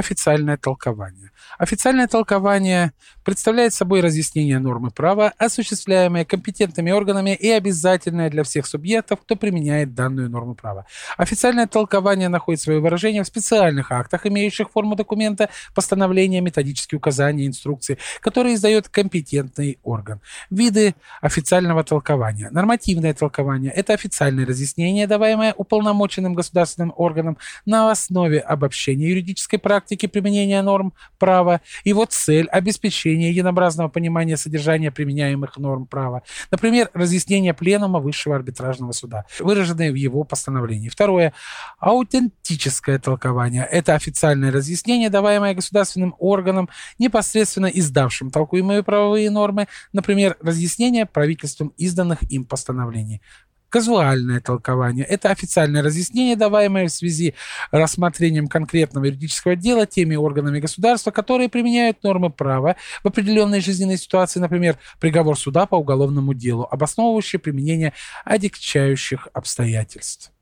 официальное толкование. Официальное толкование представляет собой разъяснение нормы права, осуществляемое компетентными органами и обязательное для всех субъектов, кто применяет данную норму права. Официальное толкование находит свое выражение в специальных актах, имеющих форму документа, постановления, методические указания, инструкции, которые издает компетентный орган. Виды официального толкования. Нормативное толкование – это официальное разъяснение, даваемое уполномоченным государственным органом на основе обобщения юридической практики применения норм права. Его цель – обеспечение единообразного понимания содержания применяемых норм права. Например, разъяснение пленума Высшего арбитражного суда, выраженное в его постановлении. Второе – аутентическое толкование. Это официальное разъяснение, даваемое государственным органам, непосредственно издавшим толкуемые правовые нормы, например, разъяснение правительством изданных им постановлений. Казуальное толкование – это официальное разъяснение, даваемое в связи с рассмотрением конкретного юридического дела теми органами государства, которые применяют нормы права в определенной жизненной ситуации, например, приговор суда по уголовному делу, обосновывающий применение одекчающих обстоятельств.